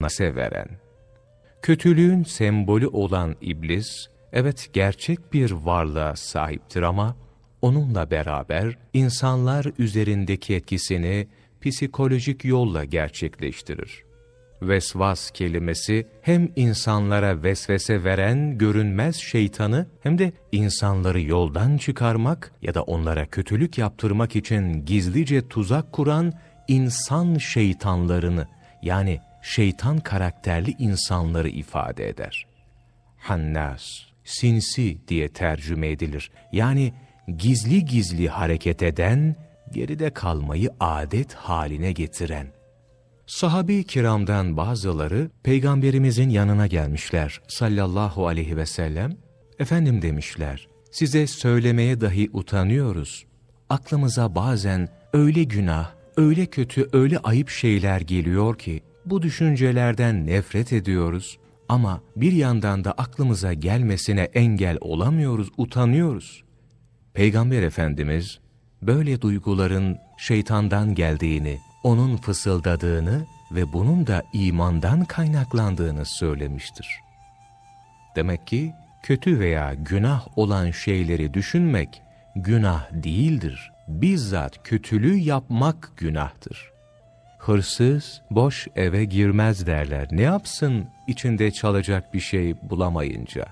nasıl veren. Kötülüğün sembolü olan iblis, evet gerçek bir varlığa sahiptir ama onunla beraber insanlar üzerindeki etkisini psikolojik yolla gerçekleştirir. Vesvas kelimesi hem insanlara vesvese veren görünmez şeytanı hem de insanları yoldan çıkarmak ya da onlara kötülük yaptırmak için gizlice tuzak kuran insan şeytanlarını yani şeytan karakterli insanları ifade eder. Hannas, sinsi diye tercüme edilir. Yani gizli gizli hareket eden, geride kalmayı adet haline getiren. Sahabi kiramdan bazıları peygamberimizin yanına gelmişler sallallahu aleyhi ve sellem. Efendim demişler, size söylemeye dahi utanıyoruz. Aklımıza bazen öyle günah, öyle kötü, öyle ayıp şeyler geliyor ki, bu düşüncelerden nefret ediyoruz ama bir yandan da aklımıza gelmesine engel olamıyoruz, utanıyoruz. Peygamber Efendimiz böyle duyguların şeytandan geldiğini, onun fısıldadığını ve bunun da imandan kaynaklandığını söylemiştir. Demek ki kötü veya günah olan şeyleri düşünmek günah değildir. Bizzat kötülüğü yapmak günahtır. Hırsız boş eve girmez derler. Ne yapsın içinde çalacak bir şey bulamayınca?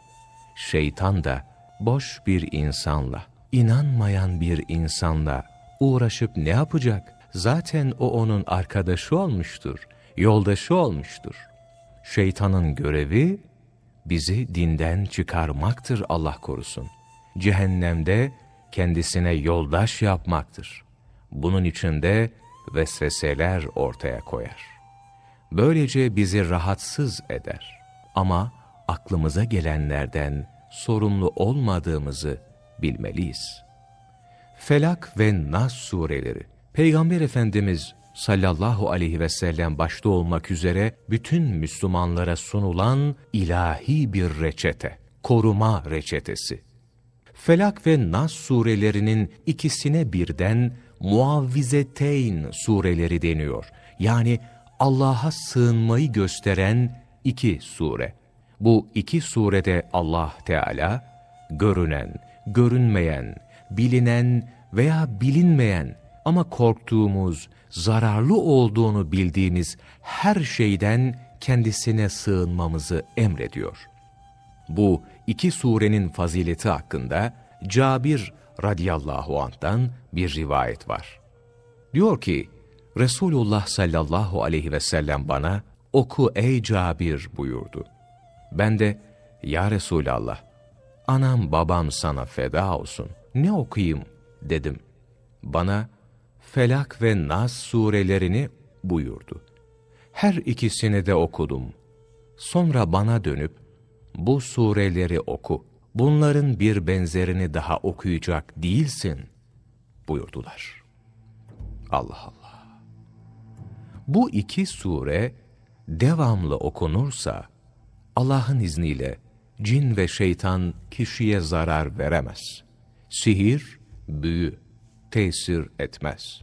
Şeytan da boş bir insanla, inanmayan bir insanla uğraşıp ne yapacak? Zaten o onun arkadaşı olmuştur, yoldaşı olmuştur. Şeytanın görevi bizi dinden çıkarmaktır Allah korusun. Cehennemde kendisine yoldaş yapmaktır. Bunun için de vesveseler ortaya koyar. Böylece bizi rahatsız eder. Ama aklımıza gelenlerden sorumlu olmadığımızı bilmeliyiz. Felak ve Nas sureleri, Peygamber Efendimiz sallallahu aleyhi ve sellem başta olmak üzere bütün Müslümanlara sunulan ilahi bir reçete, koruma reçetesi. Felak ve Nas surelerinin ikisine birden Muavvizeteyn sureleri deniyor. Yani Allah'a sığınmayı gösteren iki sure. Bu iki surede Allah Teala görünen, görünmeyen, bilinen veya bilinmeyen ama korktuğumuz, zararlı olduğunu bildiğimiz her şeyden kendisine sığınmamızı emrediyor. Bu iki surenin fazileti hakkında Cabir radıyallahu anh'tan bir rivayet var. Diyor ki, Resulullah sallallahu aleyhi ve sellem bana, oku ey Cabir buyurdu. Ben de, ya Resulallah, anam babam sana feda olsun, ne okuyayım dedim. Bana, Felak ve Nas surelerini buyurdu. Her ikisini de okudum. Sonra bana dönüp, bu sureleri oku bunların bir benzerini daha okuyacak değilsin buyurdular. Allah Allah. Bu iki sure devamlı okunursa Allah'ın izniyle cin ve şeytan kişiye zarar veremez. Sihir, büyü tesir etmez.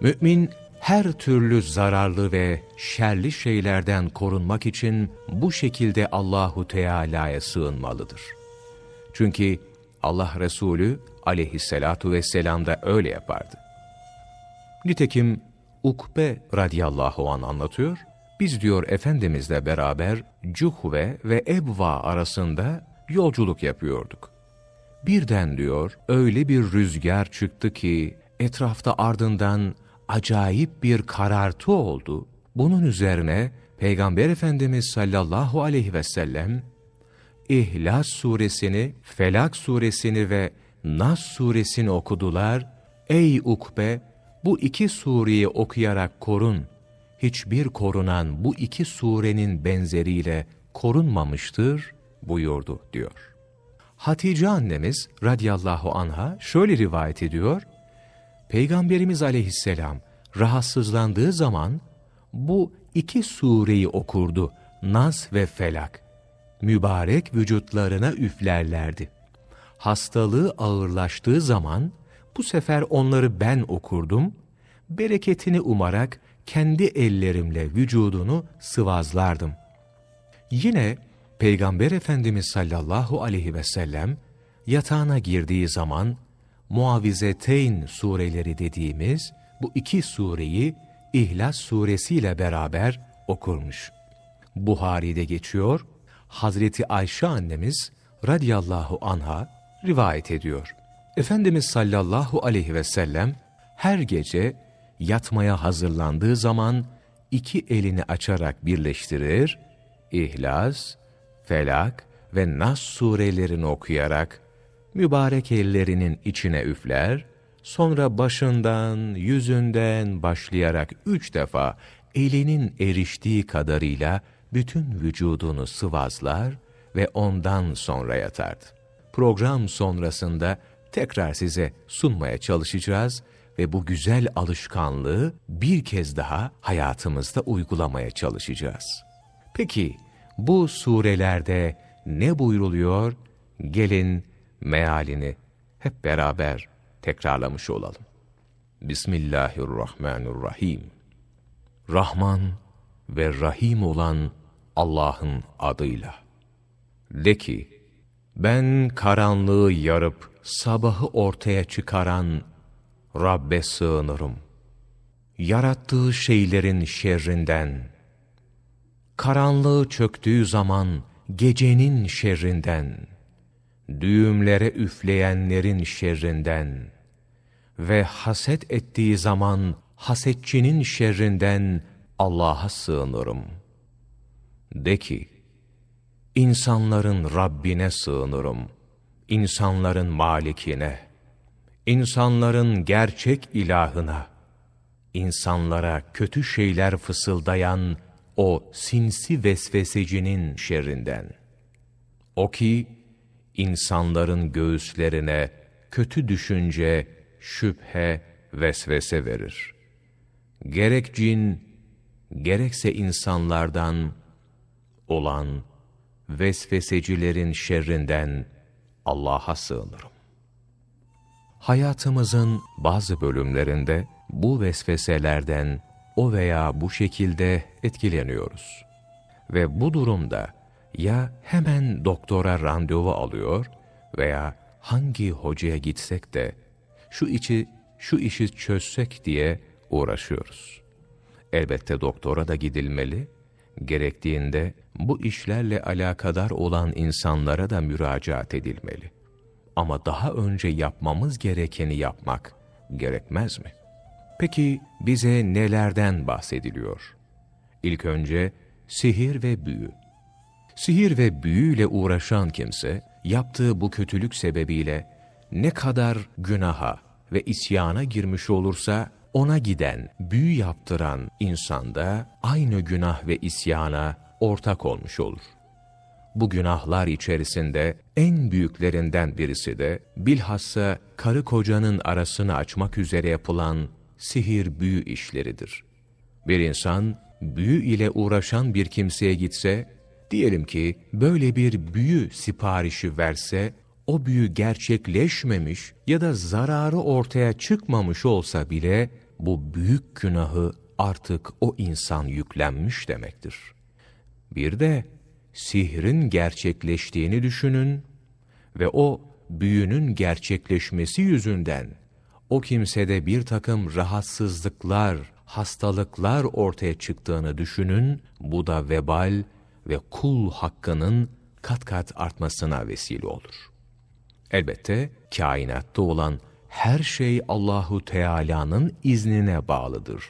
Mümin her türlü zararlı ve şerli şeylerden korunmak için bu şekilde Allahu Teala'ya sığınmalıdır. Çünkü Allah Resulü aleyhissalatu vesselam da öyle yapardı. Nitekim Ukbe radiyallahu an anlatıyor. Biz diyor Efendimizle beraber Cuhve ve Ebva arasında yolculuk yapıyorduk. Birden diyor öyle bir rüzgar çıktı ki etrafta ardından acayip bir karartı oldu. Bunun üzerine Peygamber Efendimiz sallallahu aleyhi ve sellem İhlas suresini, Felak suresini ve Nas suresini okudular. Ey Ukbe! Bu iki sureyi okuyarak korun. Hiçbir korunan bu iki surenin benzeriyle korunmamıştır buyurdu diyor. Hatice annemiz radiyallahu anha şöyle rivayet ediyor. Peygamberimiz aleyhisselam rahatsızlandığı zaman bu iki sureyi okurdu. Nas ve Felak mübarek vücutlarına üflerlerdi. Hastalığı ağırlaştığı zaman bu sefer onları ben okurdum, bereketini umarak kendi ellerimle vücudunu sıvazlardım. Yine Peygamber Efendimiz sallallahu aleyhi ve sellem yatağına girdiği zaman Muavizeteyn sureleri dediğimiz bu iki sureyi İhlas suresiyle beraber okurmuş. Buhari'de geçiyor, Hazreti Ayşe annemiz radiyallahu anha rivayet ediyor. Efendimiz sallallahu aleyhi ve sellem her gece yatmaya hazırlandığı zaman iki elini açarak birleştirir, İhlas, Felak ve Nas surelerini okuyarak mübarek ellerinin içine üfler, sonra başından, yüzünden başlayarak üç defa elinin eriştiği kadarıyla bütün vücudunu sıvazlar ve ondan sonra yatardı. Program sonrasında tekrar size sunmaya çalışacağız ve bu güzel alışkanlığı bir kez daha hayatımızda uygulamaya çalışacağız. Peki bu surelerde ne buyruluyor? Gelin mealini hep beraber tekrarlamış olalım. Bismillahirrahmanirrahim. Rahman ve Rahim olan Allah'ın adıyla. De ki, ben karanlığı yarıp sabahı ortaya çıkaran Rabbe sığınırım. Yarattığı şeylerin şerrinden, karanlığı çöktüğü zaman gecenin şerrinden, düğümlere üfleyenlerin şerrinden ve haset ettiği zaman hasetçinin şerrinden Allah'a sığınırım. De ki, insanların Rabbine sığınırım, insanların malikine, insanların gerçek ilahına, insanlara kötü şeyler fısıldayan o sinsi vesvesecinin şerrinden. O ki, insanların göğüslerine kötü düşünce, şüphe, vesvese verir. Gerek cin, gerekse insanlardan olan vesvesecilerin şerrinden Allah'a sığınırım. Hayatımızın bazı bölümlerinde bu vesveselerden o veya bu şekilde etkileniyoruz. Ve bu durumda ya hemen doktora randevu alıyor veya hangi hocaya gitsek de şu içi şu işi çözsek diye uğraşıyoruz. Elbette doktora da gidilmeli, gerektiğinde bu işlerle alakadar olan insanlara da müracaat edilmeli. Ama daha önce yapmamız gerekeni yapmak gerekmez mi? Peki bize nelerden bahsediliyor? İlk önce sihir ve büyü. Sihir ve büyüyle uğraşan kimse, yaptığı bu kötülük sebebiyle ne kadar günaha ve isyana girmiş olursa, ona giden, büyü yaptıran insanda aynı günah ve isyana ortak olmuş olur. Bu günahlar içerisinde en büyüklerinden birisi de bilhassa karı kocanın arasını açmak üzere yapılan sihir büyü işleridir. Bir insan büyü ile uğraşan bir kimseye gitse, diyelim ki böyle bir büyü siparişi verse, o büyü gerçekleşmemiş ya da zararı ortaya çıkmamış olsa bile, bu büyük günahı artık o insan yüklenmiş demektir. Bir de sihrin gerçekleştiğini düşünün ve o büyünün gerçekleşmesi yüzünden o kimsede bir takım rahatsızlıklar, hastalıklar ortaya çıktığını düşünün, bu da vebal ve kul hakkının kat kat artmasına vesile olur. Elbette kainatta olan her şey Allahu Teala'nın iznine bağlıdır.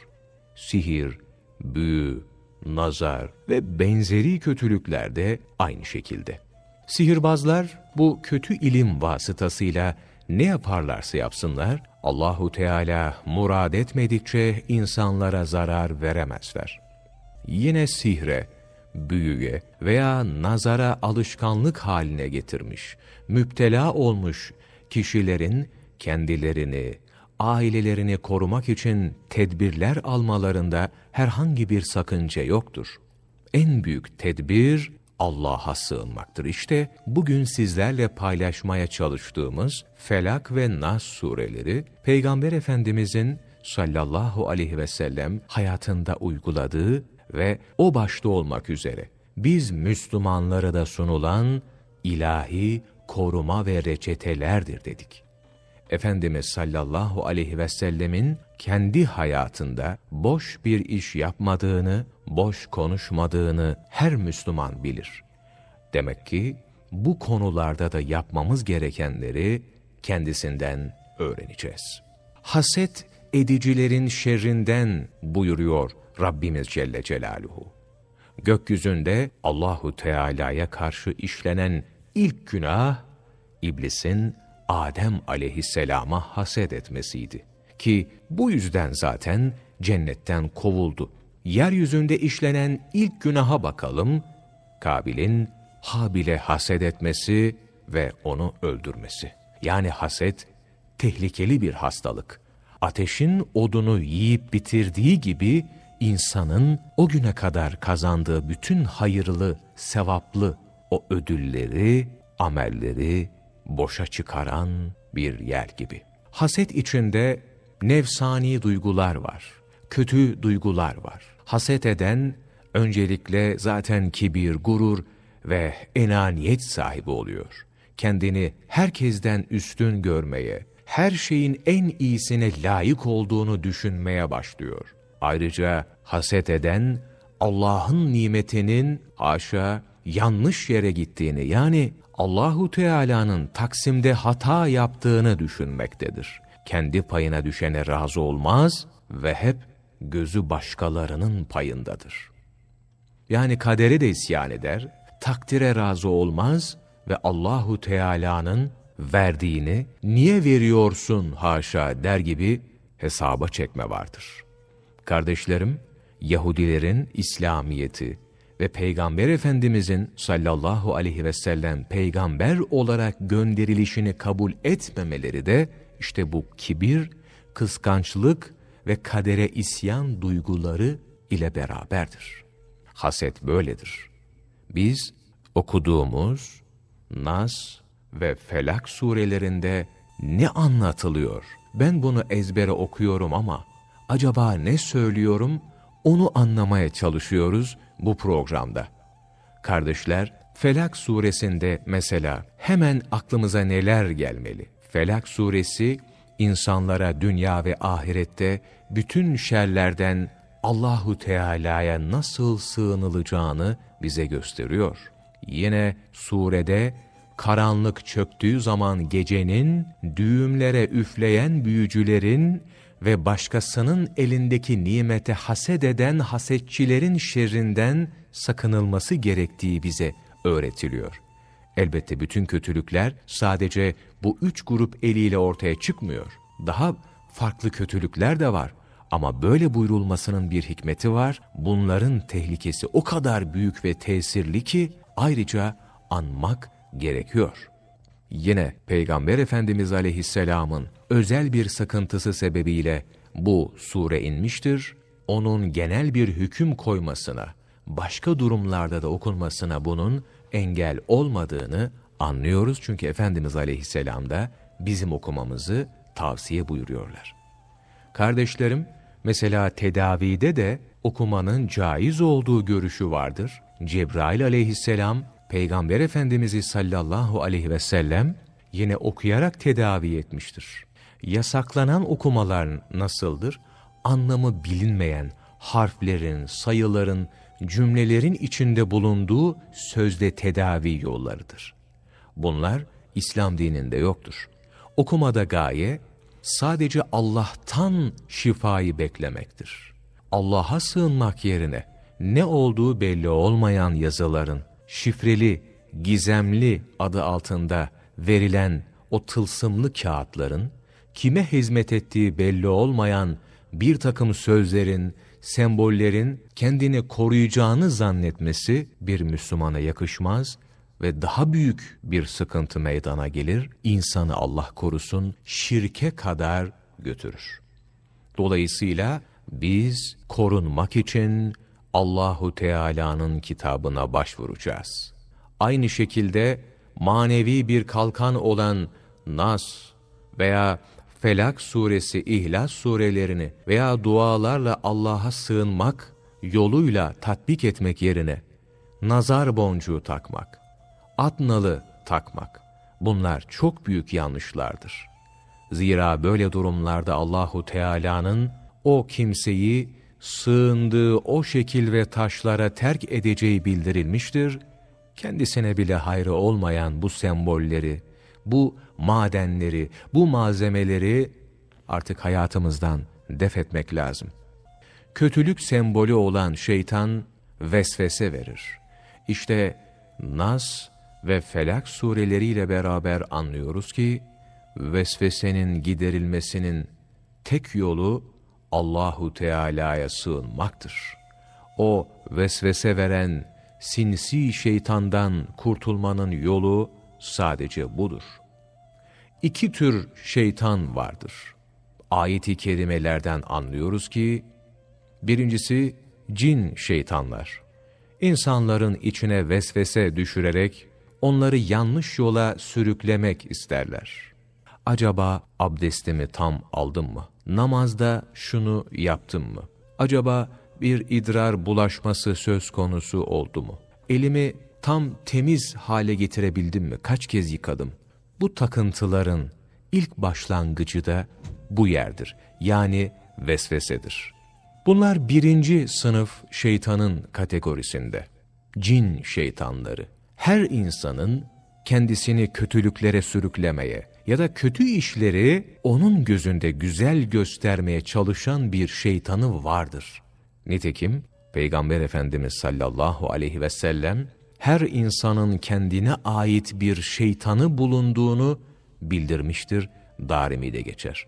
Sihir, büyü, nazar ve benzeri kötülükler de aynı şekilde. Sihirbazlar bu kötü ilim vasıtasıyla ne yaparlarsa yapsınlar, Allahu Teala murad etmedikçe insanlara zarar veremezler. Yine sihre, büyüye veya nazara alışkanlık haline getirmiş, müptela olmuş kişilerin kendilerini, ailelerini korumak için tedbirler almalarında herhangi bir sakınca yoktur. En büyük tedbir Allah'a sığınmaktır. İşte bugün sizlerle paylaşmaya çalıştığımız Felak ve Nas sureleri, Peygamber Efendimizin sallallahu aleyhi ve sellem hayatında uyguladığı ve o başta olmak üzere biz Müslümanlara da sunulan ilahi koruma ve reçetelerdir dedik. Efendimiz sallallahu aleyhi ve sellemin kendi hayatında boş bir iş yapmadığını, boş konuşmadığını her Müslüman bilir. Demek ki bu konularda da yapmamız gerekenleri kendisinden öğreneceğiz. Haset edicilerin şerrinden buyuruyor Rabbimiz Celle Celaluhu. Gökyüzünde Allahu Teala'ya karşı işlenen ilk günah iblisin Adem aleyhisselama haset etmesiydi. Ki bu yüzden zaten cennetten kovuldu. Yeryüzünde işlenen ilk günaha bakalım. Kabil'in Habil'e haset etmesi ve onu öldürmesi. Yani haset tehlikeli bir hastalık. Ateşin odunu yiyip bitirdiği gibi insanın o güne kadar kazandığı bütün hayırlı, sevaplı o ödülleri, amelleri boşa çıkaran bir yer gibi. Haset içinde nefsani duygular var, kötü duygular var. Haset eden öncelikle zaten kibir, gurur ve enaniyet sahibi oluyor. Kendini herkesten üstün görmeye, her şeyin en iyisine layık olduğunu düşünmeye başlıyor. Ayrıca haset eden Allah'ın nimetinin haşa yanlış yere gittiğini yani Allahu Teala'nın taksimde hata yaptığını düşünmektedir. Kendi payına düşene razı olmaz ve hep gözü başkalarının payındadır. Yani kaderi de isyan eder, takdire razı olmaz ve Allahu Teala'nın verdiğini niye veriyorsun haşa der gibi hesaba çekme vardır. Kardeşlerim, Yahudilerin İslamiyeti ve Peygamber Efendimizin sallallahu aleyhi ve sellem peygamber olarak gönderilişini kabul etmemeleri de işte bu kibir, kıskançlık ve kadere isyan duyguları ile beraberdir. Haset böyledir. Biz okuduğumuz Nas ve Felak surelerinde ne anlatılıyor? Ben bunu ezbere okuyorum ama acaba ne söylüyorum onu anlamaya çalışıyoruz bu programda. Kardeşler, Felak suresinde mesela hemen aklımıza neler gelmeli? Felak suresi insanlara dünya ve ahirette bütün şerlerden Allahu Teala'ya nasıl sığınılacağını bize gösteriyor. Yine surede karanlık çöktüğü zaman gecenin düğümlere üfleyen büyücülerin ve başkasının elindeki nimete haset eden hasetçilerin şerrinden sakınılması gerektiği bize öğretiliyor. Elbette bütün kötülükler sadece bu üç grup eliyle ortaya çıkmıyor. Daha farklı kötülükler de var. Ama böyle buyurulmasının bir hikmeti var. Bunların tehlikesi o kadar büyük ve tesirli ki ayrıca anmak gerekiyor. Yine Peygamber Efendimiz Aleyhisselam'ın özel bir sıkıntısı sebebiyle bu sure inmiştir. Onun genel bir hüküm koymasına, başka durumlarda da okunmasına bunun engel olmadığını anlıyoruz. Çünkü Efendimiz Aleyhisselam da bizim okumamızı tavsiye buyuruyorlar. Kardeşlerim, mesela tedavide de okumanın caiz olduğu görüşü vardır. Cebrail aleyhisselam, Peygamber Efendimiz'i sallallahu aleyhi ve sellem yine okuyarak tedavi etmiştir. Yasaklanan okumalar nasıldır? Anlamı bilinmeyen harflerin, sayıların, cümlelerin içinde bulunduğu sözde tedavi yollarıdır. Bunlar İslam dininde yoktur. Okumada gaye sadece Allah'tan şifayı beklemektir. Allah'a sığınmak yerine ne olduğu belli olmayan yazıların, şifreli, gizemli adı altında verilen o tılsımlı kağıtların, kime hizmet ettiği belli olmayan bir takım sözlerin, sembollerin kendini koruyacağını zannetmesi bir Müslümana yakışmaz ve daha büyük bir sıkıntı meydana gelir, insanı Allah korusun şirke kadar götürür. Dolayısıyla biz korunmak için Allahu Teala'nın kitabına başvuracağız. Aynı şekilde manevi bir kalkan olan Nas veya Felak suresi, İhlas surelerini veya dualarla Allah'a sığınmak yoluyla tatbik etmek yerine nazar boncuğu takmak, at nalı takmak bunlar çok büyük yanlışlardır. Zira böyle durumlarda Allahu Teala'nın o kimseyi sığındığı o şekil ve taşlara terk edeceği bildirilmiştir. Kendisine bile hayrı olmayan bu sembolleri, bu madenleri, bu malzemeleri artık hayatımızdan def etmek lazım. Kötülük sembolü olan şeytan vesvese verir. İşte Nas ve Felak sureleriyle beraber anlıyoruz ki, vesvesenin giderilmesinin tek yolu Allahu Teala'ya sığınmaktır. O vesvese veren sinsi şeytandan kurtulmanın yolu sadece budur. İki tür şeytan vardır. Ayet-i kerimelerden anlıyoruz ki, birincisi cin şeytanlar. İnsanların içine vesvese düşürerek onları yanlış yola sürüklemek isterler. Acaba abdestimi tam aldım mı? Namazda şunu yaptım mı? Acaba bir idrar bulaşması söz konusu oldu mu? Elimi tam temiz hale getirebildim mi? Kaç kez yıkadım? Bu takıntıların ilk başlangıcı da bu yerdir. Yani vesvesedir. Bunlar birinci sınıf şeytanın kategorisinde. Cin şeytanları. Her insanın kendisini kötülüklere sürüklemeye ya da kötü işleri onun gözünde güzel göstermeye çalışan bir şeytanı vardır. Nitekim Peygamber Efendimiz sallallahu aleyhi ve sellem her insanın kendine ait bir şeytanı bulunduğunu bildirmiştir, darimi de geçer.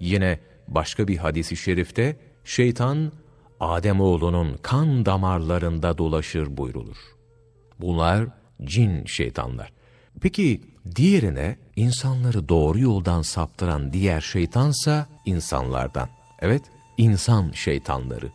Yine başka bir hadisi şerifte şeytan Ademoğlunun kan damarlarında dolaşır buyrulur. Bunlar cin şeytanlar. Peki diğerine insanları doğru yoldan saptıran diğer şeytansa insanlardan. Evet, insan şeytanları.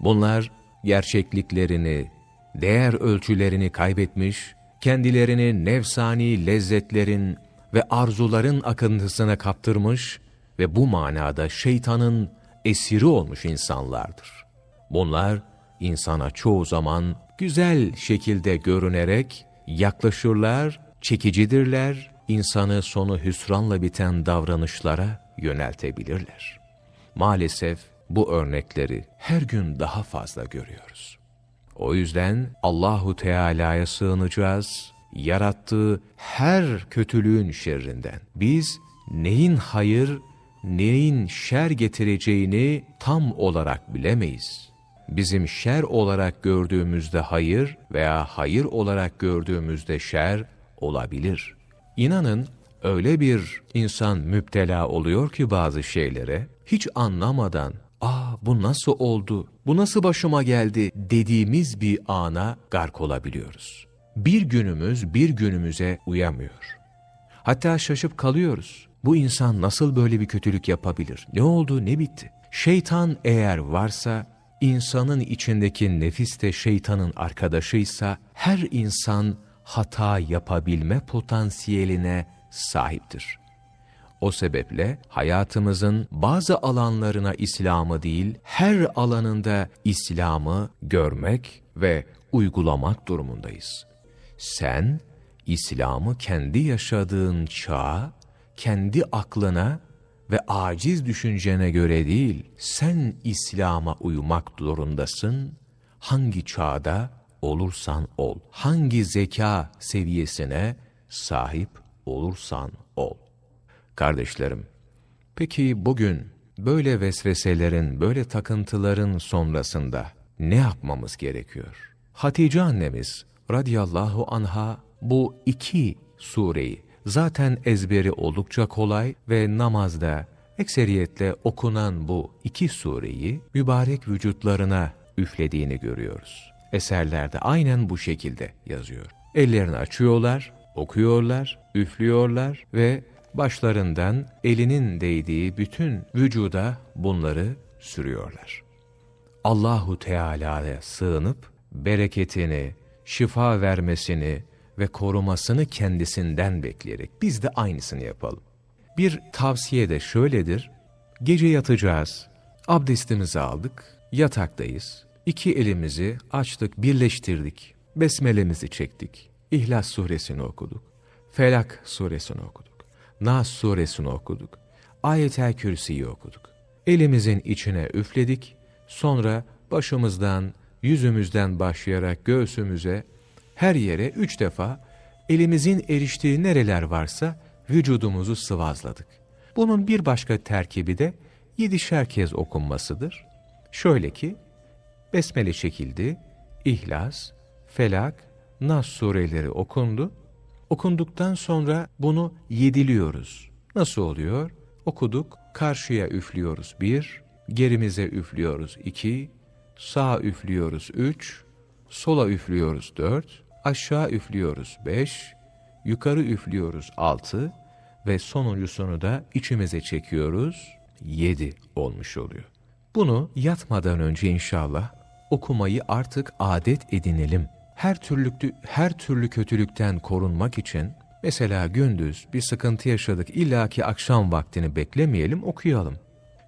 Bunlar gerçekliklerini, değer ölçülerini kaybetmiş, kendilerini nefsani lezzetlerin ve arzuların akıntısına kaptırmış ve bu manada şeytanın esiri olmuş insanlardır. Bunlar insana çoğu zaman güzel şekilde görünerek yaklaşırlar, çekicidirler, insanı sonu hüsranla biten davranışlara yöneltebilirler. Maalesef bu örnekleri her gün daha fazla görüyoruz. O yüzden Allahu Teala'ya sığınacağız. Yarattığı her kötülüğün şerrinden. Biz neyin hayır, neyin şer getireceğini tam olarak bilemeyiz. Bizim şer olarak gördüğümüzde hayır veya hayır olarak gördüğümüzde şer olabilir. İnanın öyle bir insan müptela oluyor ki bazı şeylere hiç anlamadan ''Aa bu nasıl oldu, bu nasıl başıma geldi?'' dediğimiz bir ana gark olabiliyoruz. Bir günümüz bir günümüze uyamıyor. Hatta şaşıp kalıyoruz. Bu insan nasıl böyle bir kötülük yapabilir? Ne oldu, ne bitti? Şeytan eğer varsa, insanın içindeki nefis de şeytanın arkadaşıysa, her insan hata yapabilme potansiyeline sahiptir. O sebeple hayatımızın bazı alanlarına İslam'ı değil, her alanında İslam'ı görmek ve uygulamak durumundayız. Sen, İslam'ı kendi yaşadığın çağa, kendi aklına ve aciz düşüncene göre değil, sen İslam'a uymak zorundasın, hangi çağda olursan ol, hangi zeka seviyesine sahip olursan ol. Kardeşlerim, peki bugün böyle vesveselerin, böyle takıntıların sonrasında ne yapmamız gerekiyor? Hatice annemiz radıyallahu anha bu iki sureyi zaten ezberi oldukça kolay ve namazda ekseriyetle okunan bu iki sureyi mübarek vücutlarına üflediğini görüyoruz. Eserlerde aynen bu şekilde yazıyor. Ellerini açıyorlar, okuyorlar, üflüyorlar ve başlarından elinin değdiği bütün vücuda bunları sürüyorlar. Allahu Teala'ya sığınıp bereketini, şifa vermesini ve korumasını kendisinden bekleyerek biz de aynısını yapalım. Bir tavsiye de şöyledir. Gece yatacağız. Abdestimizi aldık. Yataktayız. İki elimizi açtık, birleştirdik. Besmelemizi çektik. İhlas suresini okuduk. Felak suresini okuduk. Nas suresini okuduk. Ayet-el Kürsi'yi okuduk. Elimizin içine üfledik. Sonra başımızdan, yüzümüzden başlayarak göğsümüze, her yere üç defa elimizin eriştiği nereler varsa vücudumuzu sıvazladık. Bunun bir başka terkibi de yedişer kez okunmasıdır. Şöyle ki, Besmele çekildi, İhlas, Felak, Nas sureleri okundu. Okunduktan sonra bunu yediliyoruz. Nasıl oluyor? Okuduk, karşıya üflüyoruz bir, gerimize üflüyoruz iki, sağ üflüyoruz üç, sola üflüyoruz dört, aşağı üflüyoruz beş, yukarı üflüyoruz altı ve sonuncusunu da içimize çekiyoruz yedi olmuş oluyor. Bunu yatmadan önce inşallah okumayı artık adet edinelim. Her türlü, her türlü kötülükten korunmak için mesela gündüz bir sıkıntı yaşadık illaki akşam vaktini beklemeyelim okuyalım.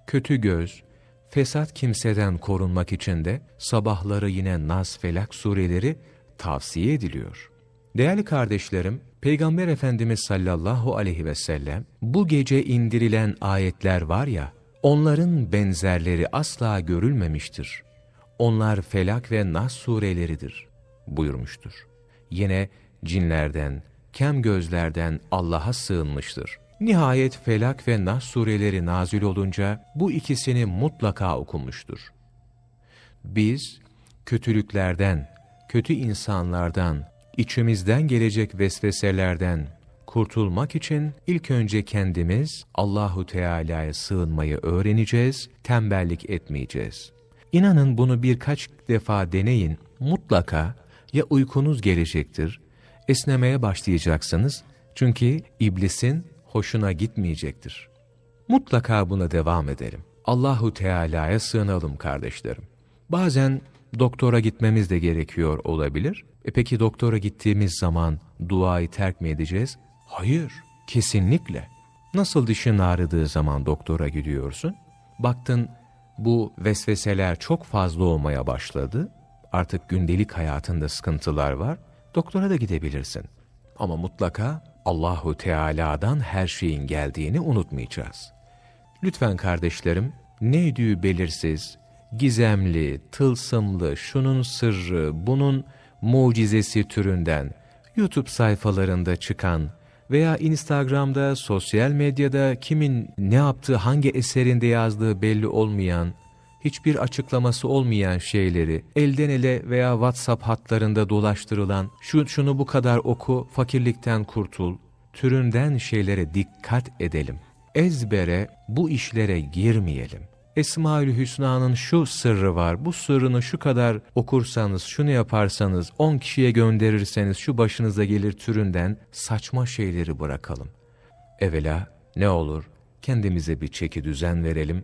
Kötü göz, fesat kimseden korunmak için de sabahları yine Nas Felak sureleri tavsiye ediliyor. Değerli kardeşlerim, Peygamber Efendimiz sallallahu aleyhi ve sellem bu gece indirilen ayetler var ya, onların benzerleri asla görülmemiştir. Onlar Felak ve Nas sureleridir buyurmuştur. Yine cinlerden, kem gözlerden Allah'a sığınmıştır. Nihayet Felak ve Nas sureleri nazil olunca bu ikisini mutlaka okumuştur. Biz kötülüklerden, kötü insanlardan, içimizden gelecek vesveselerden kurtulmak için ilk önce kendimiz Allahu Teala'ya sığınmayı öğreneceğiz, tembellik etmeyeceğiz. İnanın bunu birkaç defa deneyin, mutlaka ya uykunuz gelecektir, esnemeye başlayacaksınız çünkü iblisin hoşuna gitmeyecektir. Mutlaka buna devam edelim. Allahu Teala'ya sığınalım kardeşlerim. Bazen doktora gitmemiz de gerekiyor olabilir. E peki doktora gittiğimiz zaman duayı terk mi edeceğiz? Hayır, kesinlikle. Nasıl dişin ağrıdığı zaman doktora gidiyorsun? Baktın bu vesveseler çok fazla olmaya başladı. Artık gündelik hayatında sıkıntılar var. Doktora da gidebilirsin. Ama mutlaka Allahu Teala'dan her şeyin geldiğini unutmayacağız. Lütfen kardeşlerim, neydi belirsiz, gizemli, tılsımlı, şunun sırrı, bunun mucizesi türünden YouTube sayfalarında çıkan veya Instagram'da, sosyal medyada kimin ne yaptığı, hangi eserinde yazdığı belli olmayan, hiçbir açıklaması olmayan şeyleri elden ele veya WhatsApp hatlarında dolaştırılan, şu şunu bu kadar oku, fakirlikten kurtul, türünden şeylere dikkat edelim. Ezbere bu işlere girmeyelim. Esma-ül Hüsna'nın şu sırrı var, bu sırrını şu kadar okursanız, şunu yaparsanız, on kişiye gönderirseniz şu başınıza gelir türünden saçma şeyleri bırakalım. Evvela ne olur kendimize bir çeki düzen verelim.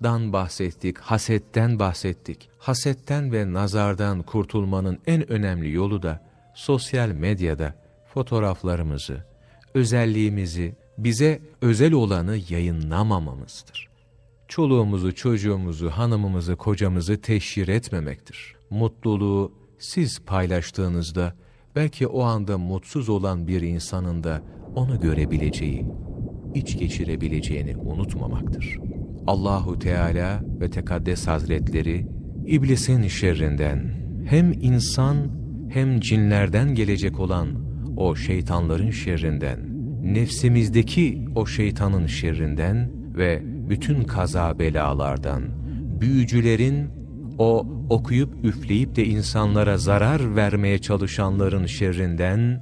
Nazardan bahsettik, hasetten bahsettik. Hasetten ve nazardan kurtulmanın en önemli yolu da sosyal medyada fotoğraflarımızı, özelliğimizi, bize özel olanı yayınlamamamızdır çoluğumuzu, çocuğumuzu, hanımımızı, kocamızı teşhir etmemektir. Mutluluğu siz paylaştığınızda belki o anda mutsuz olan bir insanın da onu görebileceği, iç geçirebileceğini unutmamaktır. Allahu Teala ve Tekaddes Hazretleri iblisin şerrinden hem insan hem cinlerden gelecek olan o şeytanların şerrinden, nefsimizdeki o şeytanın şerrinden ve bütün kaza belalardan, büyücülerin o okuyup üfleyip de insanlara zarar vermeye çalışanların şerrinden